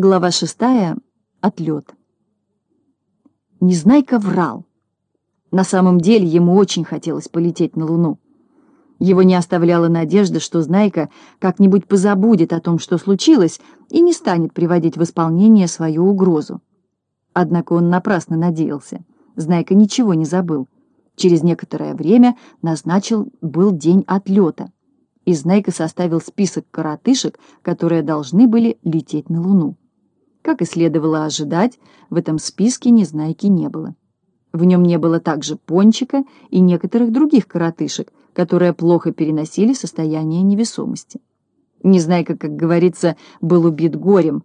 Глава шестая. Отлет. Незнайка врал. На самом деле ему очень хотелось полететь на Луну. Его не оставляла надежда, что Знайка как-нибудь позабудет о том, что случилось, и не станет приводить в исполнение свою угрозу. Однако он напрасно надеялся. Знайка ничего не забыл. Через некоторое время назначил был день отлета, и Знайка составил список коротышек, которые должны были лететь на Луну. Как и следовало ожидать, в этом списке Незнайки не было. В нем не было также пончика и некоторых других коротышек, которые плохо переносили состояние невесомости. Незнайка, как говорится, был убит горем.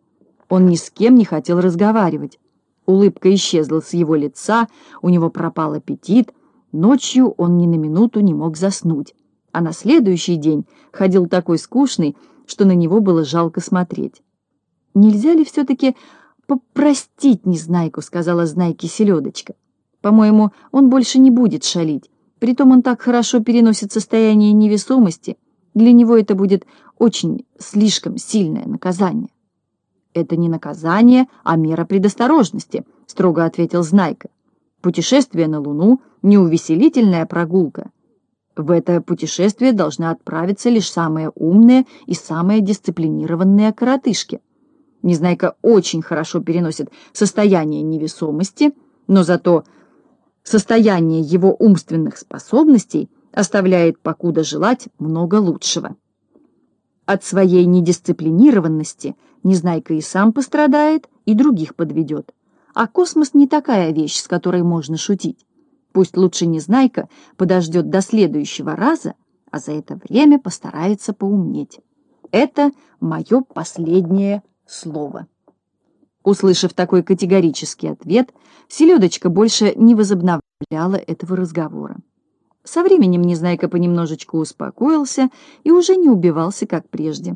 Он ни с кем не хотел разговаривать. Улыбка исчезла с его лица, у него пропал аппетит. Ночью он ни на минуту не мог заснуть, а на следующий день ходил такой скучный, что на него было жалко смотреть. «Нельзя ли все-таки попростить Незнайку?» — сказала Знайке Селедочка. «По-моему, он больше не будет шалить. Притом он так хорошо переносит состояние невесомости. Для него это будет очень слишком сильное наказание». «Это не наказание, а мера предосторожности», — строго ответил Знайка. «Путешествие на Луну — не увеселительная прогулка. В это путешествие должны отправиться лишь самые умные и самые дисциплинированные коротышки». Незнайка очень хорошо переносит состояние невесомости, но зато состояние его умственных способностей оставляет покуда желать много лучшего. От своей недисциплинированности Незнайка и сам пострадает, и других подведет. А космос не такая вещь, с которой можно шутить. Пусть лучше Незнайка подождет до следующего раза, а за это время постарается поумнеть. Это мое последнее слова. Услышав такой категорический ответ, Селедочка больше не возобновляла этого разговора. Со временем Незнайка понемножечку успокоился и уже не убивался, как прежде.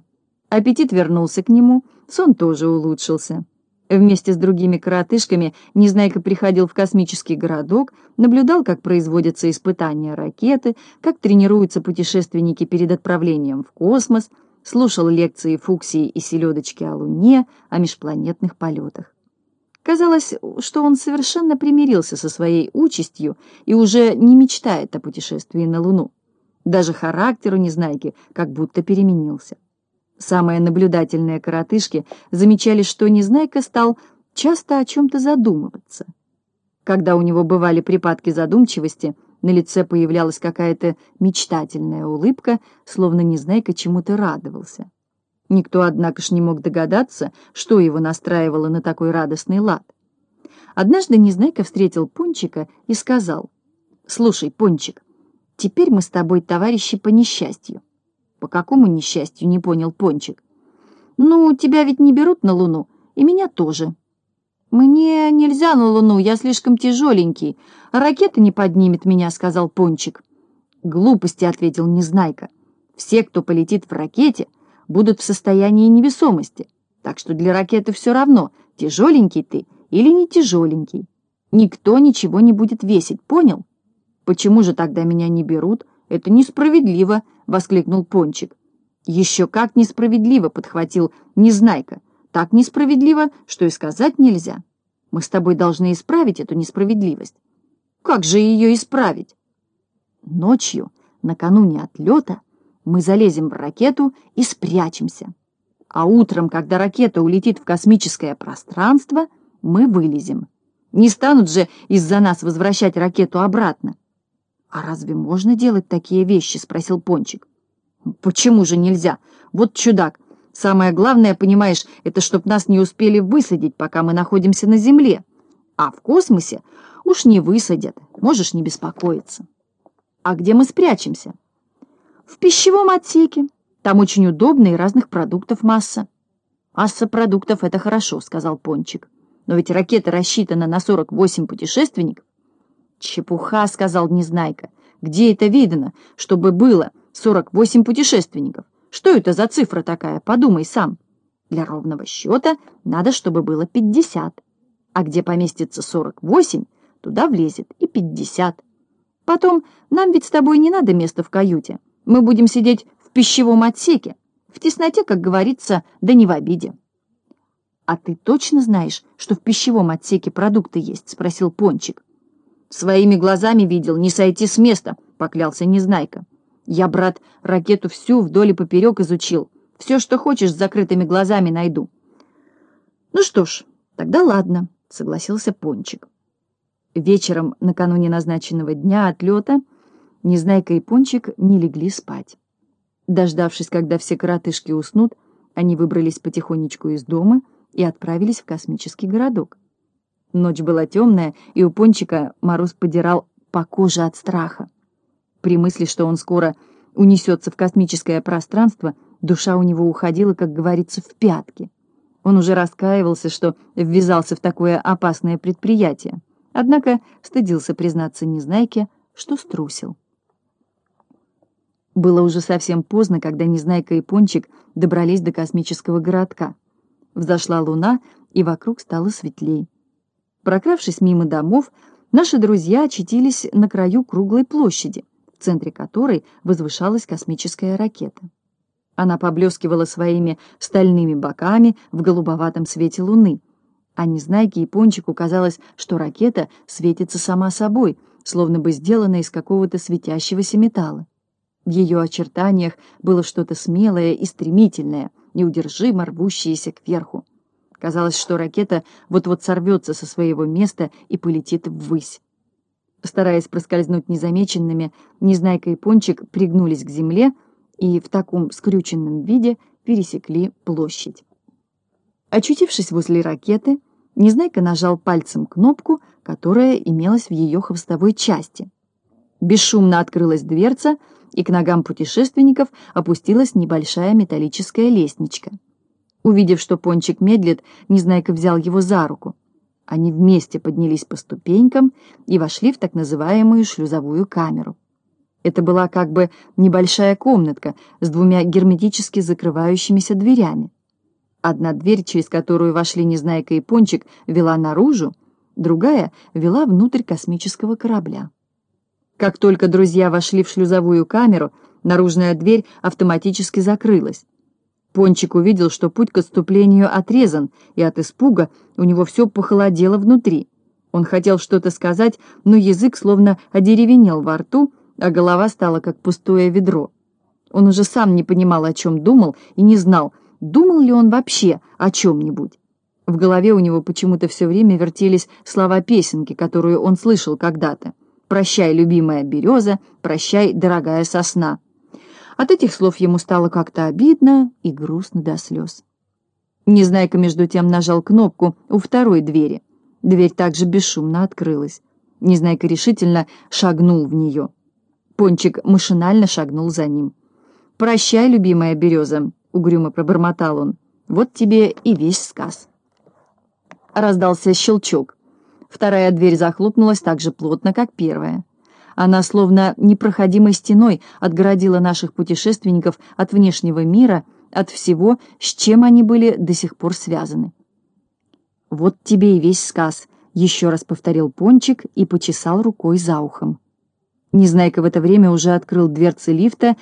Аппетит вернулся к нему, сон тоже улучшился. Вместе с другими коротышками Незнайка приходил в космический городок, наблюдал, как производятся испытания ракеты, как тренируются путешественники перед отправлением в космос — слушал лекции Фуксии и Селедочки о Луне, о межпланетных полетах. Казалось, что он совершенно примирился со своей участью и уже не мечтает о путешествии на Луну. Даже характер у Незнайки как будто переменился. Самые наблюдательные коротышки замечали, что Незнайка стал часто о чем-то задумываться. Когда у него бывали припадки задумчивости – на лице появлялась какая-то мечтательная улыбка, словно Незнайка чему-то радовался. Никто, однако ж, не мог догадаться, что его настраивало на такой радостный лад. Однажды Незнайка встретил Пончика и сказал, «Слушай, Пончик, теперь мы с тобой товарищи по несчастью». «По какому несчастью?» — не понял Пончик. «Ну, тебя ведь не берут на Луну, и меня тоже». «Мне нельзя на Луну, я слишком тяжеленький. Ракета не поднимет меня», — сказал Пончик. «Глупости», — ответил Незнайка. «Все, кто полетит в ракете, будут в состоянии невесомости. Так что для ракеты все равно, тяжеленький ты или не тяжеленький. Никто ничего не будет весить, понял?» «Почему же тогда меня не берут? Это несправедливо», — воскликнул Пончик. «Еще как несправедливо», — подхватил Незнайка так несправедливо, что и сказать нельзя. Мы с тобой должны исправить эту несправедливость. Как же ее исправить? Ночью, накануне отлета, мы залезем в ракету и спрячемся. А утром, когда ракета улетит в космическое пространство, мы вылезем. Не станут же из-за нас возвращать ракету обратно. «А разве можно делать такие вещи?» — спросил Пончик. «Почему же нельзя? Вот чудак, Самое главное, понимаешь, это чтоб нас не успели высадить, пока мы находимся на Земле. А в космосе уж не высадят, можешь не беспокоиться. А где мы спрячемся? В пищевом отсеке. Там очень удобно и разных продуктов масса. Масса продуктов — это хорошо, — сказал Пончик. Но ведь ракета рассчитана на 48 путешественников. Чепуха, — сказал Незнайка. Где это видно, чтобы было 48 путешественников? Что это за цифра такая? Подумай сам. Для ровного счета надо, чтобы было 50. А где поместится 48, туда влезет и 50. Потом, нам ведь с тобой не надо места в каюте. Мы будем сидеть в пищевом отсеке. В тесноте, как говорится, да не в обиде. «А ты точно знаешь, что в пищевом отсеке продукты есть?» — спросил Пончик. «Своими глазами видел, не сойти с места», — поклялся Незнайка. «Я, брат, ракету всю вдоль и поперек изучил. Все, что хочешь, с закрытыми глазами найду». «Ну что ж, тогда ладно», — согласился Пончик. Вечером, накануне назначенного дня отлета, Незнайка и Пончик не легли спать. Дождавшись, когда все коротышки уснут, они выбрались потихонечку из дома — и отправились в космический городок. Ночь была темная, и у Пончика мороз подирал по коже от страха. При мысли, что он скоро унесется в космическое пространство, душа у него уходила, как говорится, в пятки. Он уже раскаивался, что ввязался в такое опасное предприятие, однако стыдился признаться Незнайке, что струсил. Было уже совсем поздно, когда Незнайка и Пончик добрались до космического городка. Взошла луна, и вокруг стало светлей. Прокравшись мимо домов, наши друзья очутились на краю круглой площади, в центре которой возвышалась космическая ракета. Она поблескивала своими стальными боками в голубоватом свете луны, а Незнайке и Пончику казалось, что ракета светится сама собой, словно бы сделана из какого-то светящегося металла. В ее очертаниях было что-то смелое и стремительное, неудержимо рвущиеся кверху. Казалось, что ракета вот-вот сорвется со своего места и полетит ввысь. Стараясь проскользнуть незамеченными, Незнайка и Пончик пригнулись к земле и в таком скрюченном виде пересекли площадь. Очутившись возле ракеты, Незнайка нажал пальцем кнопку, которая имелась в ее хвостовой части. Бесшумно открылась дверца, и к ногам путешественников опустилась небольшая металлическая лестничка. Увидев, что Пончик медлит, Незнайка взял его за руку. Они вместе поднялись по ступенькам и вошли в так называемую шлюзовую камеру. Это была как бы небольшая комнатка с двумя герметически закрывающимися дверями. Одна дверь, через которую вошли Незнайка и Пончик, вела наружу, другая вела внутрь космического корабля. Как только друзья вошли в шлюзовую камеру, наружная дверь автоматически закрылась. Пончик увидел, что путь к отступлению отрезан, и от испуга у него все похолодело внутри. Он хотел что-то сказать, но язык словно одеревенел во рту, а голова стала как пустое ведро. Он уже сам не понимал, о чем думал, и не знал, думал ли он вообще о чем-нибудь. В голове у него почему-то все время вертелись слова песенки, которую он слышал когда-то. «Прощай, любимая береза, прощай, дорогая сосна». От этих слов ему стало как-то обидно и грустно до слез. Незнайка между тем нажал кнопку у второй двери. Дверь также бесшумно открылась. Незнайка решительно шагнул в нее. Пончик машинально шагнул за ним. «Прощай, любимая береза», — угрюмо пробормотал он. «Вот тебе и весь сказ». Раздался щелчок. Вторая дверь захлопнулась так же плотно, как первая. Она словно непроходимой стеной отгородила наших путешественников от внешнего мира, от всего, с чем они были до сих пор связаны. «Вот тебе и весь сказ», — еще раз повторил Пончик и почесал рукой за ухом. Незнайка в это время уже открыл дверцы лифта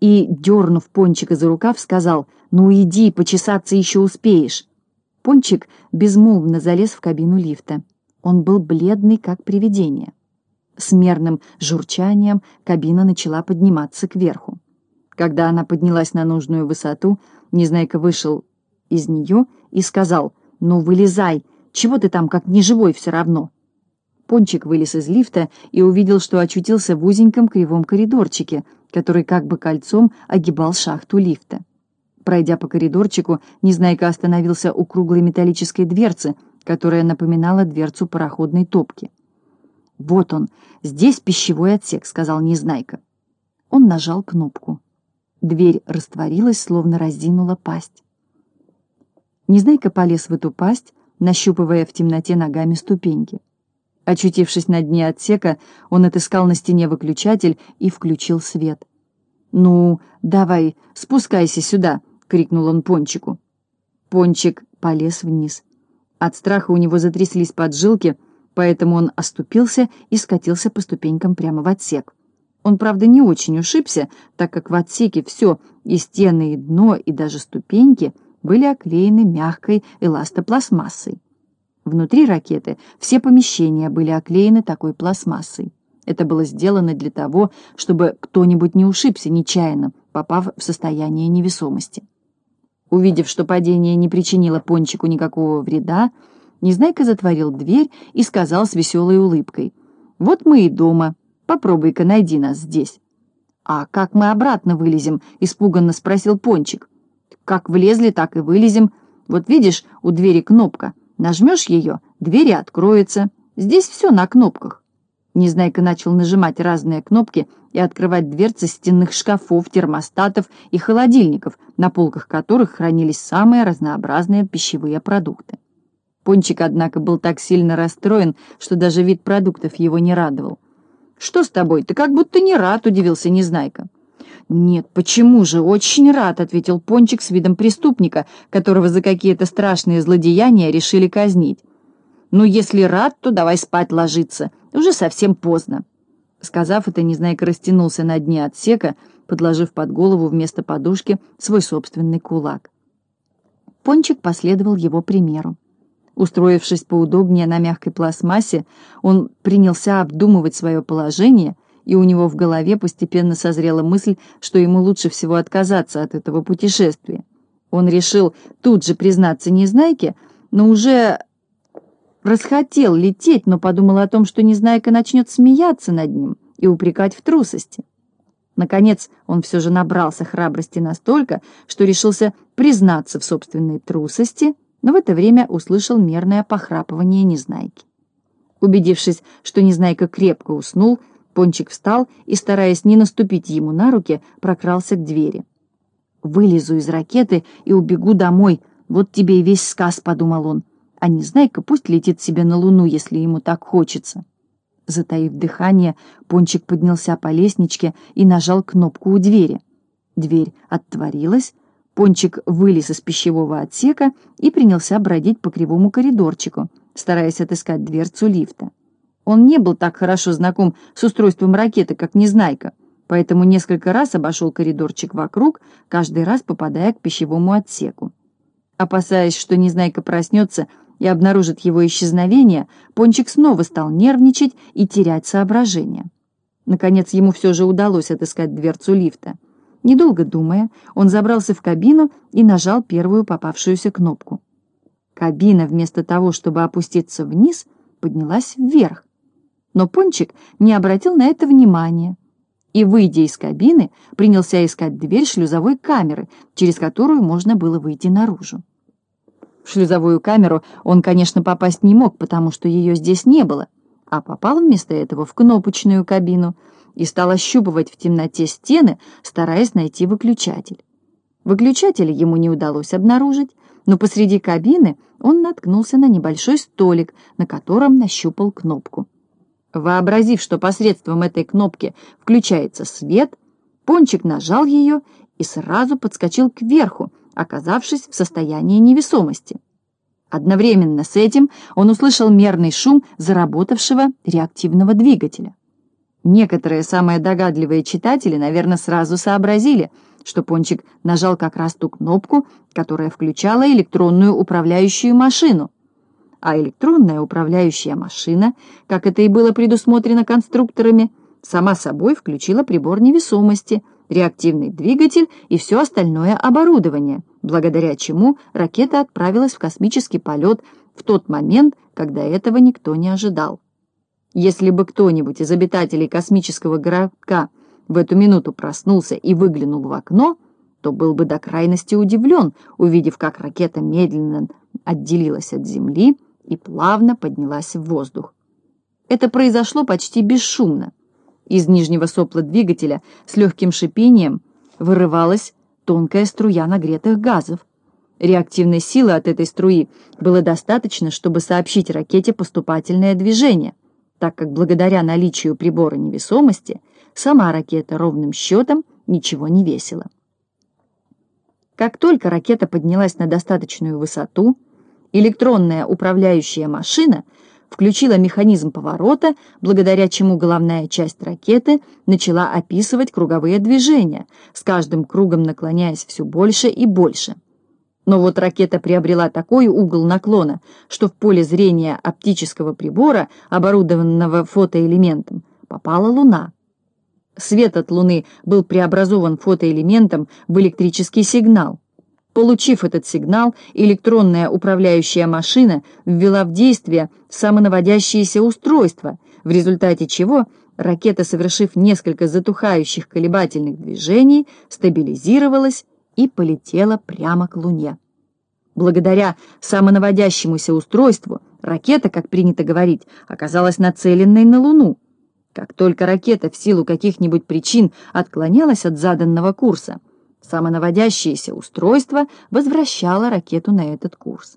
и, дернув Пончика за рукав, сказал «Ну иди, почесаться еще успеешь». Пончик безмолвно залез в кабину лифта. Он был бледный, как привидение. С мерным журчанием кабина начала подниматься кверху. Когда она поднялась на нужную высоту, Незнайка вышел из нее и сказал, «Ну, вылезай, чего ты там, как неживой все равно?» Пончик вылез из лифта и увидел, что очутился в узеньком кривом коридорчике, который как бы кольцом огибал шахту лифта. Пройдя по коридорчику, Незнайка остановился у круглой металлической дверцы, которая напоминала дверцу пароходной топки. «Вот он, здесь пищевой отсек», — сказал Незнайка. Он нажал кнопку. Дверь растворилась, словно разинула пасть. Незнайка полез в эту пасть, нащупывая в темноте ногами ступеньки. Очутившись на дне отсека, он отыскал на стене выключатель и включил свет. «Ну, давай, спускайся сюда!» — крикнул он Пончику. Пончик полез вниз. От страха у него затряслись поджилки, поэтому он оступился и скатился по ступенькам прямо в отсек. Он, правда, не очень ушибся, так как в отсеке все, и стены, и дно, и даже ступеньки, были оклеены мягкой эластопластмассой. Внутри ракеты все помещения были оклеены такой пластмассой. Это было сделано для того, чтобы кто-нибудь не ушибся нечаянно, попав в состояние невесомости. Увидев, что падение не причинило Пончику никакого вреда, Незнайка затворил дверь и сказал с веселой улыбкой, «Вот мы и дома. Попробуй-ка найди нас здесь». «А как мы обратно вылезем?» — испуганно спросил Пончик. «Как влезли, так и вылезем. Вот видишь, у двери кнопка. Нажмешь ее, дверь откроется. Здесь все на кнопках». Незнайка начал нажимать разные кнопки и открывать дверцы стенных шкафов, термостатов и холодильников, на полках которых хранились самые разнообразные пищевые продукты. Пончик, однако, был так сильно расстроен, что даже вид продуктов его не радовал. «Что с тобой? Ты как будто не рад», — удивился Незнайка. «Нет, почему же? Очень рад», — ответил Пончик с видом преступника, которого за какие-то страшные злодеяния решили казнить. «Ну, если рад, то давай спать ложиться. Уже совсем поздно». Сказав это, Незнайка растянулся на дне отсека, подложив под голову вместо подушки свой собственный кулак. Пончик последовал его примеру. Устроившись поудобнее на мягкой пластмассе, он принялся обдумывать свое положение, и у него в голове постепенно созрела мысль, что ему лучше всего отказаться от этого путешествия. Он решил тут же признаться Незнайке, но уже расхотел лететь, но подумал о том, что Незнайка начнет смеяться над ним и упрекать в трусости. Наконец, он все же набрался храбрости настолько, что решился признаться в собственной трусости – но в это время услышал мерное похрапывание Незнайки. Убедившись, что Незнайка крепко уснул, Пончик встал и, стараясь не наступить ему на руки, прокрался к двери. «Вылезу из ракеты и убегу домой. Вот тебе и весь сказ», — подумал он. «А Незнайка пусть летит себе на Луну, если ему так хочется». Затаив дыхание, Пончик поднялся по лестничке и нажал кнопку у двери. Дверь отворилась, Пончик вылез из пищевого отсека и принялся бродить по кривому коридорчику, стараясь отыскать дверцу лифта. Он не был так хорошо знаком с устройством ракеты, как Незнайка, поэтому несколько раз обошел коридорчик вокруг, каждый раз попадая к пищевому отсеку. Опасаясь, что Незнайка проснется и обнаружит его исчезновение, Пончик снова стал нервничать и терять соображение. Наконец ему все же удалось отыскать дверцу лифта — Недолго думая, он забрался в кабину и нажал первую попавшуюся кнопку. Кабина, вместо того, чтобы опуститься вниз, поднялась вверх. Но Пончик не обратил на это внимания и, выйдя из кабины, принялся искать дверь шлюзовой камеры, через которую можно было выйти наружу. В шлюзовую камеру он, конечно, попасть не мог, потому что ее здесь не было, а попал вместо этого в кнопочную кабину — и стал ощупывать в темноте стены, стараясь найти выключатель. Выключателя ему не удалось обнаружить, но посреди кабины он наткнулся на небольшой столик, на котором нащупал кнопку. Вообразив, что посредством этой кнопки включается свет, Пончик нажал ее и сразу подскочил кверху, оказавшись в состоянии невесомости. Одновременно с этим он услышал мерный шум заработавшего реактивного двигателя. Некоторые самые догадливые читатели, наверное, сразу сообразили, что Пончик нажал как раз ту кнопку, которая включала электронную управляющую машину. А электронная управляющая машина, как это и было предусмотрено конструкторами, сама собой включила прибор невесомости, реактивный двигатель и все остальное оборудование, благодаря чему ракета отправилась в космический полет в тот момент, когда этого никто не ожидал. Если бы кто-нибудь из обитателей космического городка в эту минуту проснулся и выглянул в окно, то был бы до крайности удивлен, увидев, как ракета медленно отделилась от Земли и плавно поднялась в воздух. Это произошло почти бесшумно. Из нижнего сопла двигателя с легким шипением вырывалась тонкая струя нагретых газов. Реактивной силы от этой струи было достаточно, чтобы сообщить ракете поступательное движение так как благодаря наличию прибора невесомости сама ракета ровным счетом ничего не весила. Как только ракета поднялась на достаточную высоту, электронная управляющая машина включила механизм поворота, благодаря чему головная часть ракеты начала описывать круговые движения, с каждым кругом наклоняясь все больше и больше. Но вот ракета приобрела такой угол наклона, что в поле зрения оптического прибора, оборудованного фотоэлементом, попала Луна. Свет от Луны был преобразован фотоэлементом в электрический сигнал. Получив этот сигнал, электронная управляющая машина ввела в действие самонаводящееся устройство, в результате чего ракета, совершив несколько затухающих колебательных движений, стабилизировалась и полетела прямо к Луне. Благодаря самонаводящемуся устройству ракета, как принято говорить, оказалась нацеленной на Луну. Как только ракета в силу каких-нибудь причин отклонялась от заданного курса, самонаводящееся устройство возвращало ракету на этот курс.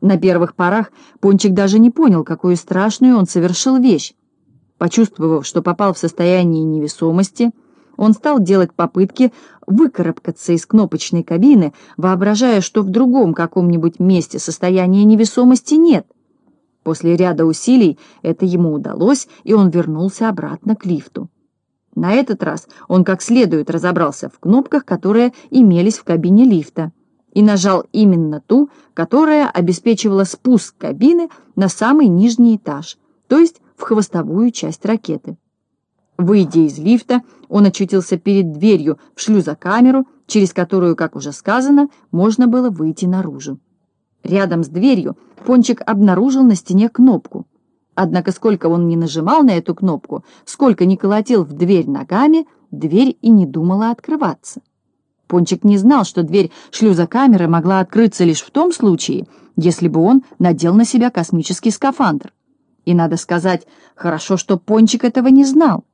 На первых порах Пончик даже не понял, какую страшную он совершил вещь. Почувствовав, что попал в состояние невесомости, он стал делать попытки выкарабкаться из кнопочной кабины, воображая, что в другом каком-нибудь месте состояния невесомости нет. После ряда усилий это ему удалось, и он вернулся обратно к лифту. На этот раз он как следует разобрался в кнопках, которые имелись в кабине лифта, и нажал именно ту, которая обеспечивала спуск кабины на самый нижний этаж, то есть в хвостовую часть ракеты. Выйдя из лифта, он очутился перед дверью в шлюзокамеру, через которую, как уже сказано, можно было выйти наружу. Рядом с дверью Пончик обнаружил на стене кнопку. Однако сколько он ни нажимал на эту кнопку, сколько ни колотил в дверь ногами, дверь и не думала открываться. Пончик не знал, что дверь шлюзокамеры могла открыться лишь в том случае, если бы он надел на себя космический скафандр. И, надо сказать, хорошо, что Пончик этого не знал.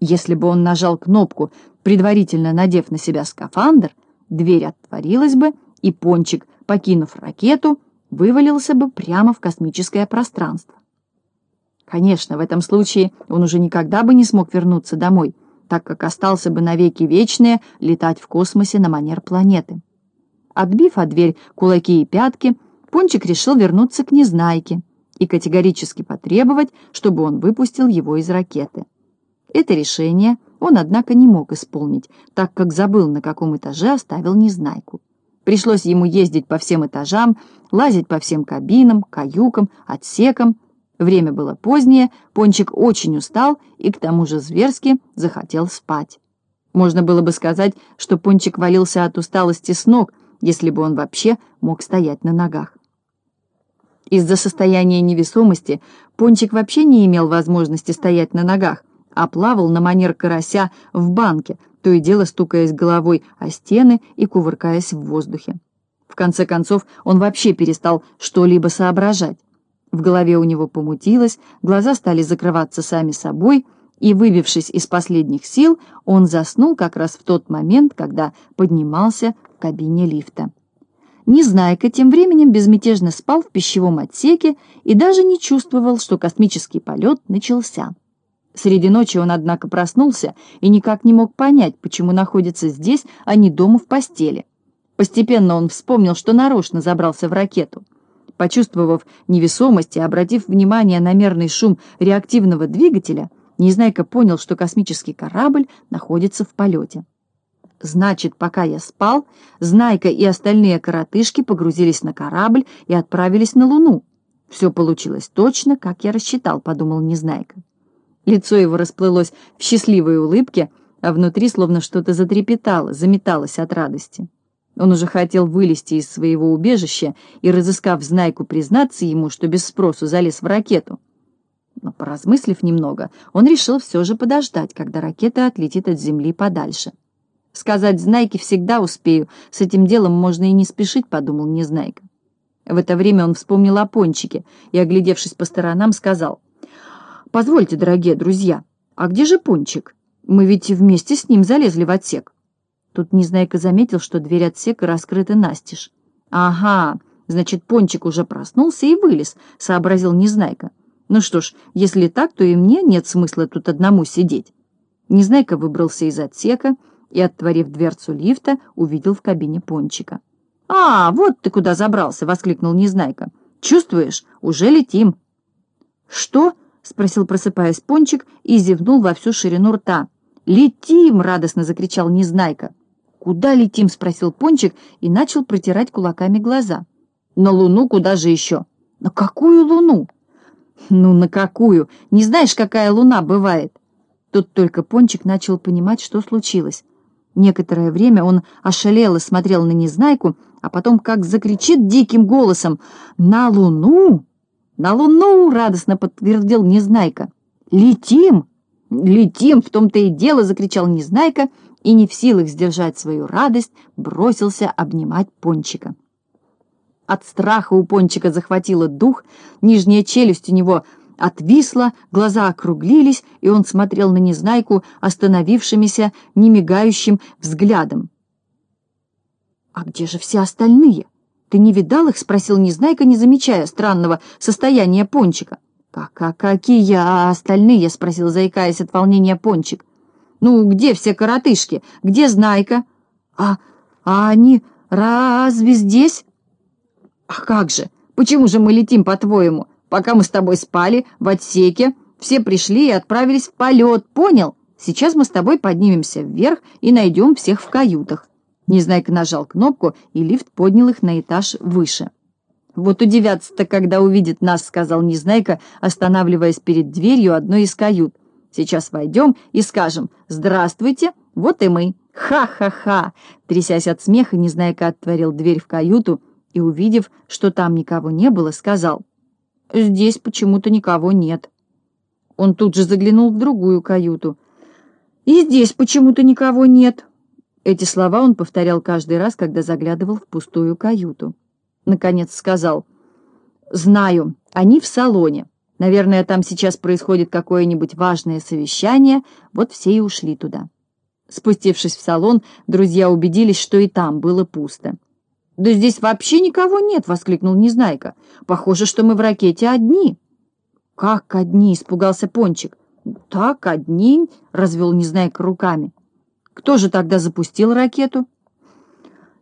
Если бы он нажал кнопку, предварительно надев на себя скафандр, дверь отворилась бы, и Пончик, покинув ракету, вывалился бы прямо в космическое пространство. Конечно, в этом случае он уже никогда бы не смог вернуться домой, так как остался бы навеки вечные летать в космосе на манер планеты. Отбив от дверь кулаки и пятки, Пончик решил вернуться к Незнайке и категорически потребовать, чтобы он выпустил его из ракеты. Это решение он, однако, не мог исполнить, так как забыл, на каком этаже оставил Незнайку. Пришлось ему ездить по всем этажам, лазить по всем кабинам, каюкам, отсекам. Время было позднее, Пончик очень устал и к тому же зверски захотел спать. Можно было бы сказать, что Пончик валился от усталости с ног, если бы он вообще мог стоять на ногах. Из-за состояния невесомости Пончик вообще не имел возможности стоять на ногах, а плавал на манер карася в банке, то и дело стукаясь головой о стены и кувыркаясь в воздухе. В конце концов, он вообще перестал что-либо соображать. В голове у него помутилось, глаза стали закрываться сами собой, и, выбившись из последних сил, он заснул как раз в тот момент, когда поднимался в кабине лифта. Незнайка тем временем безмятежно спал в пищевом отсеке и даже не чувствовал, что космический полет начался. Среди ночи он, однако, проснулся и никак не мог понять, почему находится здесь, а не дома в постели. Постепенно он вспомнил, что нарочно забрался в ракету. Почувствовав невесомость и обратив внимание на мерный шум реактивного двигателя, Незнайка понял, что космический корабль находится в полете. Значит, пока я спал, Знайка и остальные коротышки погрузились на корабль и отправились на Луну. Все получилось точно, как я рассчитал, подумал Незнайка. Лицо его расплылось в счастливой улыбке, а внутри словно что-то затрепетало, заметалось от радости. Он уже хотел вылезти из своего убежища и, разыскав Знайку, признаться ему, что без спросу залез в ракету. Но, поразмыслив немного, он решил все же подождать, когда ракета отлетит от Земли подальше. «Сказать Знайке всегда успею, с этим делом можно и не спешить», — подумал Незнайка. В это время он вспомнил о пончике и, оглядевшись по сторонам, сказал — Позвольте, дорогие друзья, а где же Пончик? Мы ведь вместе с ним залезли в отсек. Тут Незнайка заметил, что дверь отсека раскрыта настежь. «Ага, значит, Пончик уже проснулся и вылез», — сообразил Незнайка. «Ну что ж, если так, то и мне нет смысла тут одному сидеть». Незнайка выбрался из отсека и, отворив дверцу лифта, увидел в кабине Пончика. «А, вот ты куда забрался!» — воскликнул Незнайка. «Чувствуешь, уже летим». «Что?» — спросил, просыпаясь Пончик, и зевнул во всю ширину рта. «Летим!» — радостно закричал Незнайка. «Куда летим?» — спросил Пончик и начал протирать кулаками глаза. «На Луну куда же еще?» «На какую Луну?» «Ну, на какую? Не знаешь, какая Луна бывает?» Тут только Пончик начал понимать, что случилось. Некоторое время он ошалело смотрел на Незнайку, а потом как закричит диким голосом «На Луну!» «На Луну!» — радостно подтвердил Незнайка. «Летим!» «Летим!» — в том-то и дело закричал Незнайка и, не в силах сдержать свою радость, бросился обнимать Пончика. От страха у Пончика захватило дух, нижняя челюсть у него отвисла, глаза округлились, и он смотрел на Незнайку остановившимися, немигающим взглядом. «А где же все остальные? Ты не видал их?» — спросил Незнайка, не замечая странного состояния Пончика. «Как, а какие остальные?» — спросил, заикаясь от волнения Пончик. «Ну, где все коротышки? Где Знайка?» «А, а они разве здесь?» «А как же? Почему же мы летим, по-твоему? Пока мы с тобой спали в отсеке, все пришли и отправились в полет, понял? Сейчас мы с тобой поднимемся вверх и найдем всех в каютах». Незнайка нажал кнопку, и лифт поднял их на этаж выше. «Вот удивятся-то, когда увидит нас», — сказал Незнайка, останавливаясь перед дверью одной из кают. «Сейчас войдем и скажем «Здравствуйте, вот и мы». Ха-ха-ха!» Трясясь от смеха, Незнайка отворил дверь в каюту и, увидев, что там никого не было, сказал «Здесь почему-то никого нет». Он тут же заглянул в другую каюту. «И здесь почему-то никого нет». Эти слова он повторял каждый раз, когда заглядывал в пустую каюту наконец сказал. «Знаю, они в салоне. Наверное, там сейчас происходит какое-нибудь важное совещание, вот все и ушли туда». Спустившись в салон, друзья убедились, что и там было пусто. «Да здесь вообще никого нет!» — воскликнул Незнайка. «Похоже, что мы в ракете одни». «Как одни?» — испугался Пончик. «Так, одни!» — развел Незнайка руками. «Кто же тогда запустил ракету?»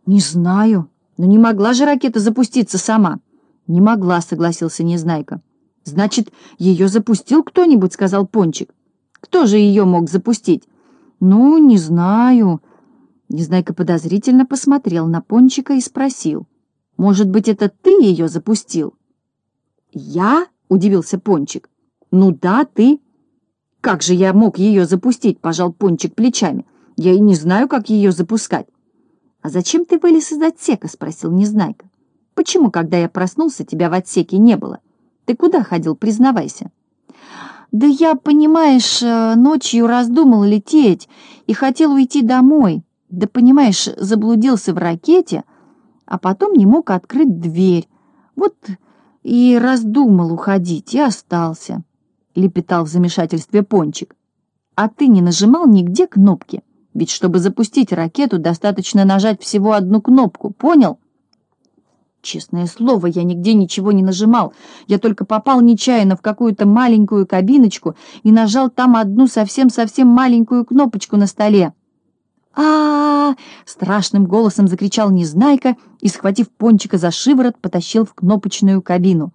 «Не знаю», но не могла же ракета запуститься сама. Не могла, согласился Незнайка. Значит, ее запустил кто-нибудь, сказал Пончик. Кто же ее мог запустить? Ну, не знаю. Незнайка подозрительно посмотрел на Пончика и спросил. Может быть, это ты ее запустил? Я? Удивился Пончик. Ну да, ты. Как же я мог ее запустить? Пожал Пончик плечами. Я и не знаю, как ее запускать. «А зачем ты вылез из отсека?» — спросил Незнайка. «Почему, когда я проснулся, тебя в отсеке не было? Ты куда ходил, признавайся?» «Да я, понимаешь, э, ночью раздумал лететь и хотел уйти домой. Да, понимаешь, заблудился в ракете, а потом не мог открыть дверь. Вот и раздумал уходить, и остался», — лепетал в замешательстве Пончик. «А ты не нажимал нигде кнопки?» Ведь чтобы запустить ракету, достаточно нажать всего одну кнопку, понял? Честное слово, я нигде ничего не нажимал. Я только попал нечаянно в какую-то маленькую кабиночку и нажал там одну совсем-совсем маленькую кнопочку на столе. а, -а, -а страшным голосом закричал Незнайка и, схватив Пончика за шиворот, потащил в кнопочную кабину.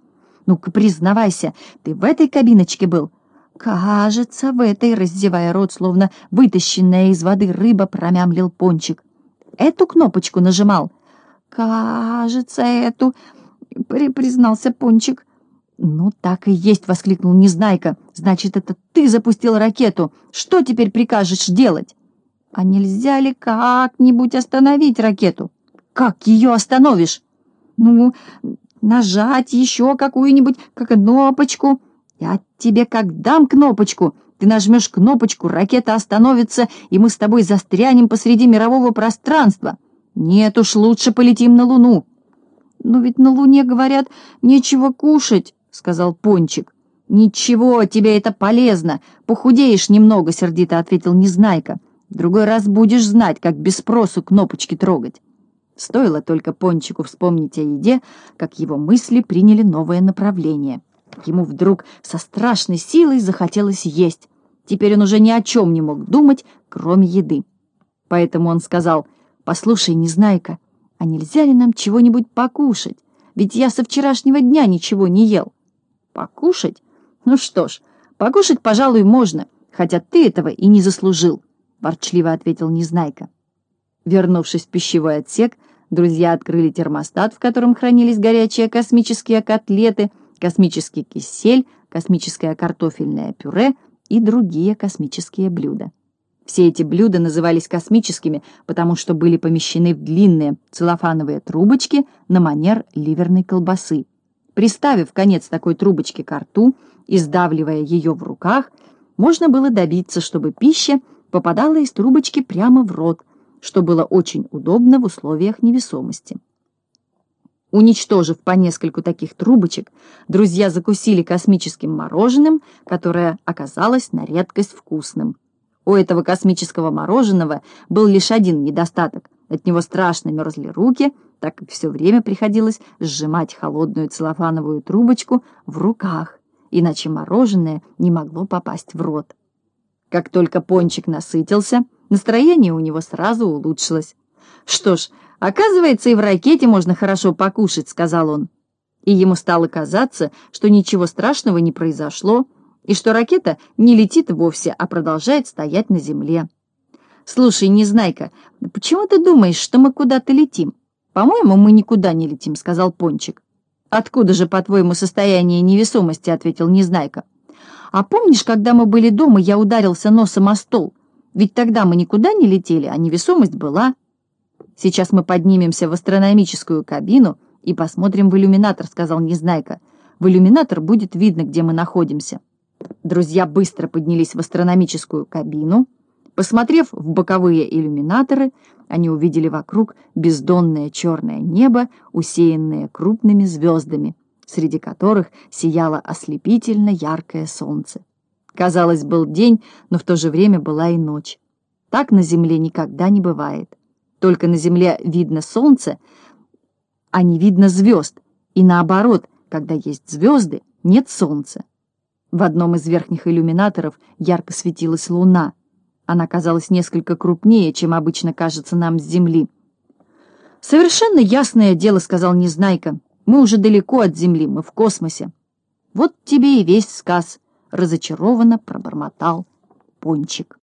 «Ну-ка, признавайся, ты в этой кабиночке был?» «Кажется, в этой, раздевая рот, словно вытащенная из воды рыба, промямлил пончик. Эту кнопочку нажимал?» «Кажется, эту», — признался пончик. «Ну, так и есть!» — воскликнул Незнайка. «Значит, это ты запустил ракету. Что теперь прикажешь делать?» «А нельзя ли как-нибудь остановить ракету?» «Как ее остановишь?» «Ну, нажать еще какую-нибудь кнопочку». Я тебе как дам кнопочку, ты нажмешь кнопочку, ракета остановится, и мы с тобой застрянем посреди мирового пространства. Нет уж, лучше полетим на Луну. Но ведь на Луне, говорят, нечего кушать, сказал Пончик. Ничего, тебе это полезно. Похудеешь немного, сердито ответил Незнайка. В другой раз будешь знать, как без спросу кнопочки трогать. Стоило только Пончику вспомнить о еде, как его мысли приняли новое направление. Ему вдруг со страшной силой захотелось есть. Теперь он уже ни о чем не мог думать, кроме еды. Поэтому он сказал, «Послушай, Незнайка, а нельзя ли нам чего-нибудь покушать? Ведь я со вчерашнего дня ничего не ел». «Покушать? Ну что ж, покушать, пожалуй, можно, хотя ты этого и не заслужил», — ворчливо ответил Незнайка. Вернувшись в пищевой отсек, друзья открыли термостат, в котором хранились горячие космические котлеты, космический кисель, космическое картофельное пюре и другие космические блюда. Все эти блюда назывались космическими, потому что были помещены в длинные целлофановые трубочки на манер ливерной колбасы. Приставив конец такой трубочки к рту и сдавливая ее в руках, можно было добиться, чтобы пища попадала из трубочки прямо в рот, что было очень удобно в условиях невесомости. Уничтожив по нескольку таких трубочек, друзья закусили космическим мороженым, которое оказалось на редкость вкусным. У этого космического мороженого был лишь один недостаток. От него страшно мерзли руки, так как все время приходилось сжимать холодную целлофановую трубочку в руках, иначе мороженое не могло попасть в рот. Как только Пончик насытился, настроение у него сразу улучшилось. «Что ж, оказывается, и в ракете можно хорошо покушать», — сказал он. И ему стало казаться, что ничего страшного не произошло, и что ракета не летит вовсе, а продолжает стоять на земле. «Слушай, Незнайка, почему ты думаешь, что мы куда-то летим?» «По-моему, мы никуда не летим», — сказал Пончик. «Откуда же, по-твоему, состояние невесомости?» — ответил Незнайка. А помнишь, когда мы были дома, я ударился носом о стол? Ведь тогда мы никуда не летели, а невесомость была. Сейчас мы поднимемся в астрономическую кабину и посмотрим в иллюминатор, сказал Незнайка. В иллюминатор будет видно, где мы находимся. Друзья быстро поднялись в астрономическую кабину. Посмотрев в боковые иллюминаторы, они увидели вокруг бездонное черное небо, усеянное крупными звездами среди которых сияло ослепительно яркое солнце. Казалось, был день, но в то же время была и ночь. Так на земле никогда не бывает. Только на земле видно солнце, а не видно звезд, и наоборот, когда есть звезды, нет солнца. В одном из верхних иллюминаторов ярко светилась луна. Она казалась несколько крупнее, чем обычно кажется нам с земли. «Совершенно ясное дело», — сказал Незнайка. Мы уже далеко от Земли, мы в космосе. Вот тебе и весь сказ, разочарованно пробормотал Пончик.